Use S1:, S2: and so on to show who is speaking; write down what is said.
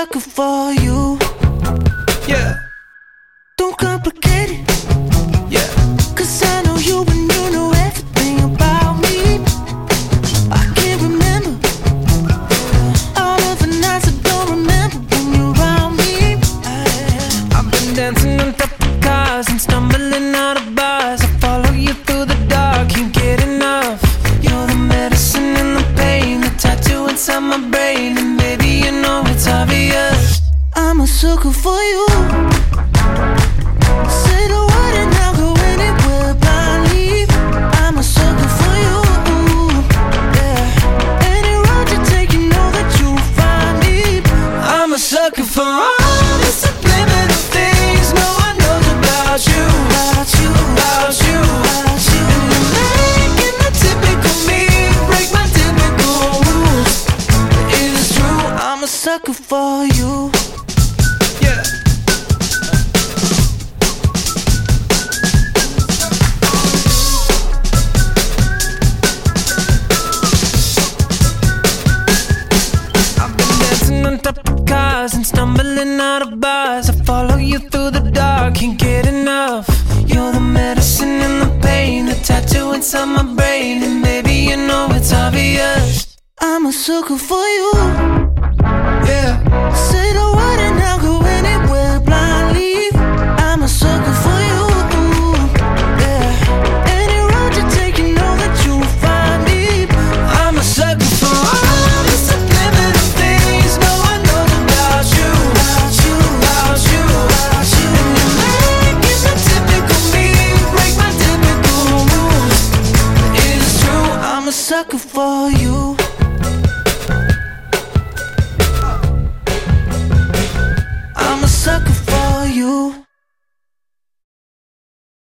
S1: Sucker for you. yeah, Don't complicate it.
S2: yeah.
S1: Cause I know you and you know everything about me. I can't remember all of the nights I don't remember when you're around me.
S2: I've been dancing on top of cars and stumbling out of bars.
S1: Sucker for you. Say the word and I'll go anywhere blindly. I'm a sucker for you. Yeah. Any road you take, you know that you'll find me.
S2: I'm a sucker for all subliminal things no one knows about you. And you're making the typical me break my typical rules. It's true,
S1: I'm a sucker for you.
S2: On cars and stumbling out of bars. I follow you through the dark, can't get enough. You're the medicine and the pain, the tattoo inside my brain, and baby, you know it's obvious.
S1: I'm a sucker for you.
S2: Yeah,
S1: Say the sucker for you.